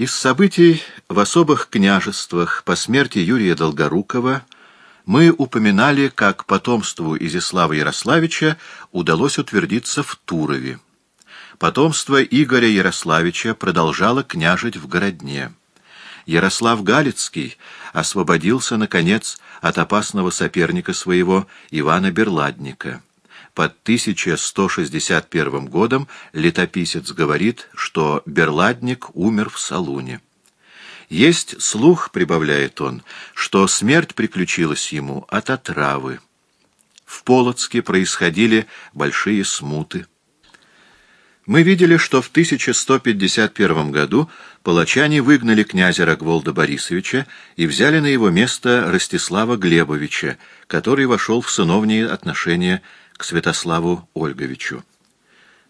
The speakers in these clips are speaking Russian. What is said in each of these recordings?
Из событий в особых княжествах по смерти Юрия Долгорукова мы упоминали, как потомству Изяслава Ярославича удалось утвердиться в Турове. Потомство Игоря Ярославича продолжало княжить в Городне. Ярослав Галицкий освободился, наконец, от опасного соперника своего Ивана Берладника. Под 1161 годом летописец говорит, что Берладник умер в Салуне. Есть слух, прибавляет он, что смерть приключилась ему от отравы. В Полоцке происходили большие смуты. Мы видели, что в 1151 году палачане выгнали князя Рогволда Борисовича и взяли на его место Ростислава Глебовича, который вошел в сыновние отношения к Святославу Ольговичу.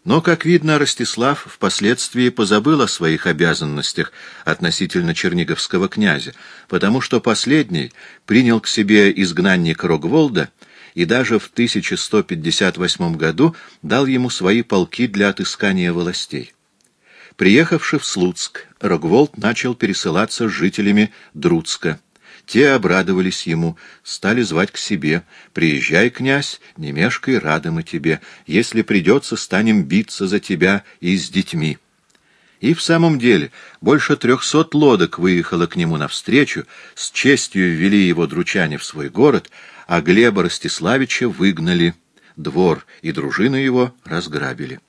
Но, как видно, Ростислав впоследствии позабыл о своих обязанностях относительно черниговского князя, потому что последний принял к себе изгнанника Рогволда и даже в 1158 году дал ему свои полки для отыскания властей. Приехавший в Слуцк, Рогволд начал пересылаться с жителями Друцка. Те обрадовались ему, стали звать к себе. «Приезжай, князь, не мешкай, рады мы тебе. Если придется, станем биться за тебя и с детьми». И в самом деле больше трехсот лодок выехало к нему навстречу, с честью ввели его дручане в свой город, а Глеба Ростиславича выгнали, двор и дружину его разграбили.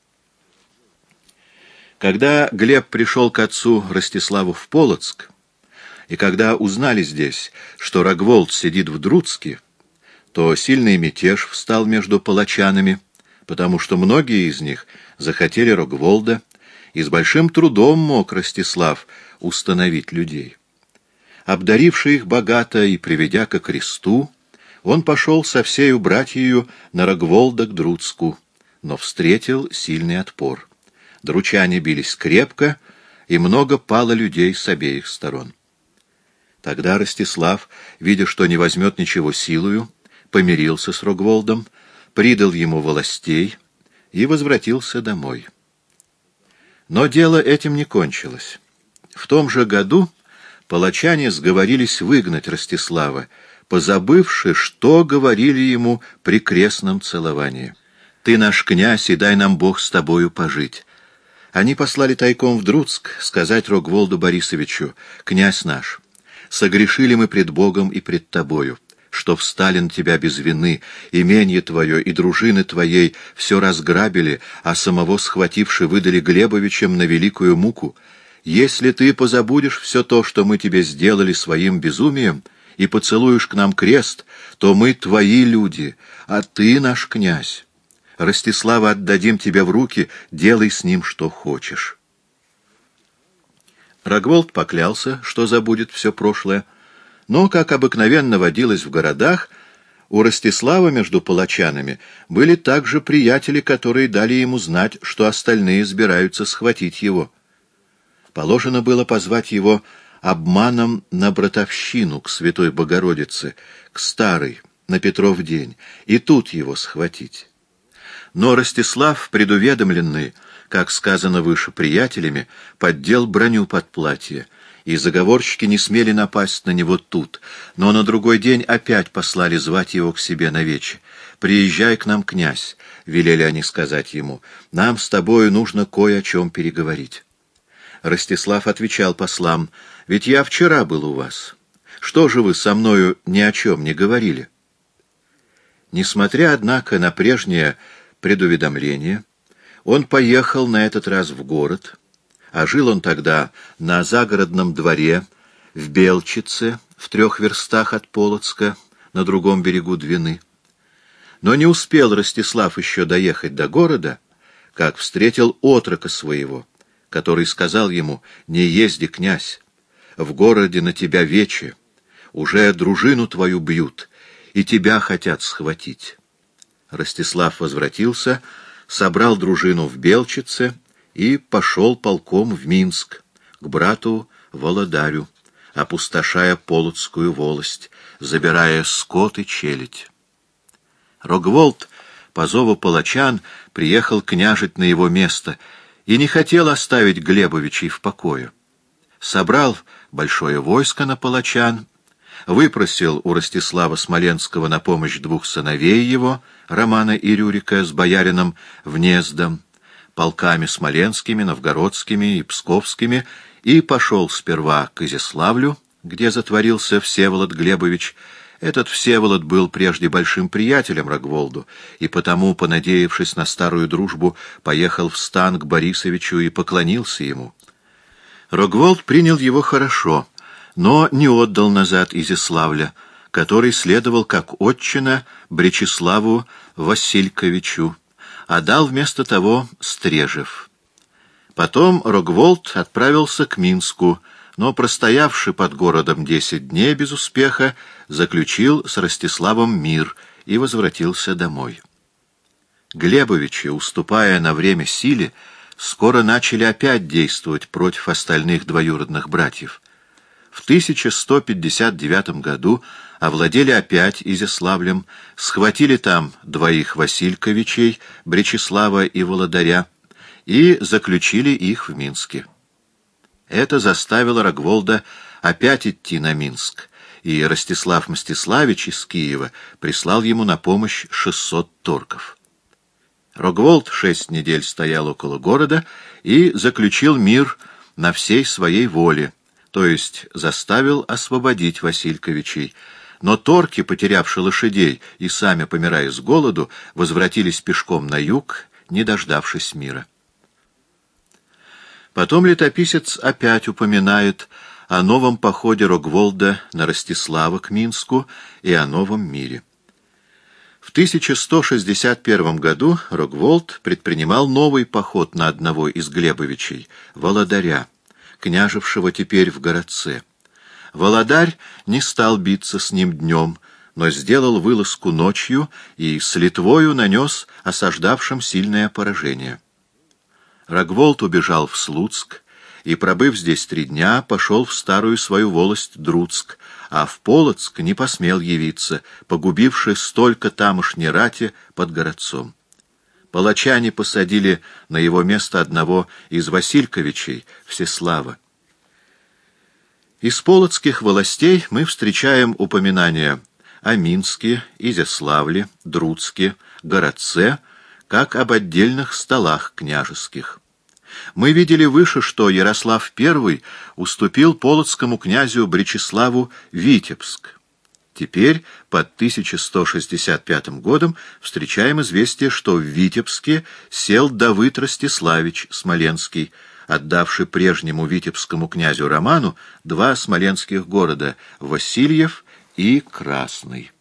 Когда Глеб пришел к отцу Ростиславу в Полоцк, и когда узнали здесь, что Рогволд сидит в Друцке, то сильный мятеж встал между палачанами, потому что многие из них захотели Рогволда, и с большим трудом мог Ростислав установить людей. Обдаривший их богато и приведя ко кресту, он пошел со всею братьею на Рогволда к Друцку, но встретил сильный отпор. Дручане бились крепко, и много пало людей с обеих сторон. Тогда Ростислав, видя, что не возьмет ничего силою, помирился с Рогволдом, придал ему властей и возвратился домой. Но дело этим не кончилось. В том же году палачане сговорились выгнать Ростислава, позабывши, что говорили ему при крестном целовании. «Ты наш князь, и дай нам Бог с тобою пожить». Они послали тайком в Друцк сказать Рогволду Борисовичу, «Князь наш, согрешили мы пред Богом и пред тобою» что встали на тебя без вины, именье твое и дружины твоей все разграбили, а самого схвативши выдали Глебовичем на великую муку. Если ты позабудешь все то, что мы тебе сделали своим безумием, и поцелуешь к нам крест, то мы твои люди, а ты наш князь. Ростислава отдадим тебе в руки, делай с ним что хочешь». Рогволд поклялся, что забудет все прошлое, но, как обыкновенно водилось в городах, у Ростислава между палачанами были также приятели, которые дали ему знать, что остальные собираются схватить его. Положено было позвать его обманом на братовщину к Святой Богородице, к Старой, на Петров день, и тут его схватить. Но Ростислав, предуведомленный, как сказано выше приятелями, поддел броню под платье, и заговорщики не смели напасть на него тут, но на другой день опять послали звать его к себе на вече. «Приезжай к нам, князь», — велели они сказать ему, — «нам с тобою нужно кое о чем переговорить». Ростислав отвечал послам, «Ведь я вчера был у вас. Что же вы со мною ни о чем не говорили?» Несмотря, однако, на прежнее предуведомление, он поехал на этот раз в город, а жил он тогда на загородном дворе в Белчице, в трех верстах от Полоцка, на другом берегу Двины. Но не успел Ростислав еще доехать до города, как встретил отрока своего — который сказал ему, «Не езди, князь, в городе на тебя вече, уже дружину твою бьют, и тебя хотят схватить». Ростислав возвратился, собрал дружину в Белчице и пошел полком в Минск, к брату Володарю, опустошая Полоцкую волость, забирая скот и челядь. Рогволд по зову палачан приехал княжить на его место — и не хотел оставить Глебовичей в покое. собрал большое войско на палачан, выпросил у Ростислава Смоленского на помощь двух сыновей его, Романа и Рюрика, с боярином Внездом, полками смоленскими, новгородскими и псковскими, и пошел сперва к Изяславлю, где затворился Всеволод Глебович. Этот Всеволод был прежде большим приятелем Рогволду, и потому, понадеявшись на старую дружбу, поехал в стан к Борисовичу и поклонился ему. Рогволд принял его хорошо, но не отдал назад Изяславля, который следовал как отчина Бречеславу Васильковичу, а дал вместо того Стрежев. Потом Рогволд отправился к Минску, но, простоявший под городом десять дней без успеха, заключил с Ростиславом мир и возвратился домой. Глебовичи, уступая на время силе, скоро начали опять действовать против остальных двоюродных братьев. В 1159 году овладели опять Изяславлем, схватили там двоих Васильковичей, Бречеслава и Володаря, и заключили их в Минске. Это заставило Рогволда опять идти на Минск, и Ростислав Мстиславич из Киева прислал ему на помощь 600 торков. Рогволд шесть недель стоял около города и заключил мир на всей своей воле, то есть заставил освободить Васильковичей, но торки, потерявшие лошадей и сами помирая с голоду, возвратились пешком на юг, не дождавшись мира. Потом летописец опять упоминает о новом походе Рогволда на Ростислава к Минску и о новом мире. В 1161 году Рогволд предпринимал новый поход на одного из Глебовичей, Володаря, княжевшего теперь в городце. Володарь не стал биться с ним днем, но сделал вылазку ночью и с Литвою нанес осаждавшим сильное поражение. Рогволд убежал в Слуцк и, пробыв здесь три дня, пошел в старую свою волость Друцк, а в Полоцк не посмел явиться, погубивший столько тамошней рати под городцом. Палачане посадили на его место одного из Васильковичей, Всеслава. Из полоцких властей мы встречаем упоминания о Минске, Изяславле, Друцке, Городце, как об отдельных столах княжеских. Мы видели выше, что Ярослав I уступил полоцкому князю Бречеславу Витебск. Теперь, под 1165 годом, встречаем известие, что в Витебске сел Давыд Ростиславич Смоленский, отдавший прежнему витебскому князю Роману два смоленских города — Васильев и Красный.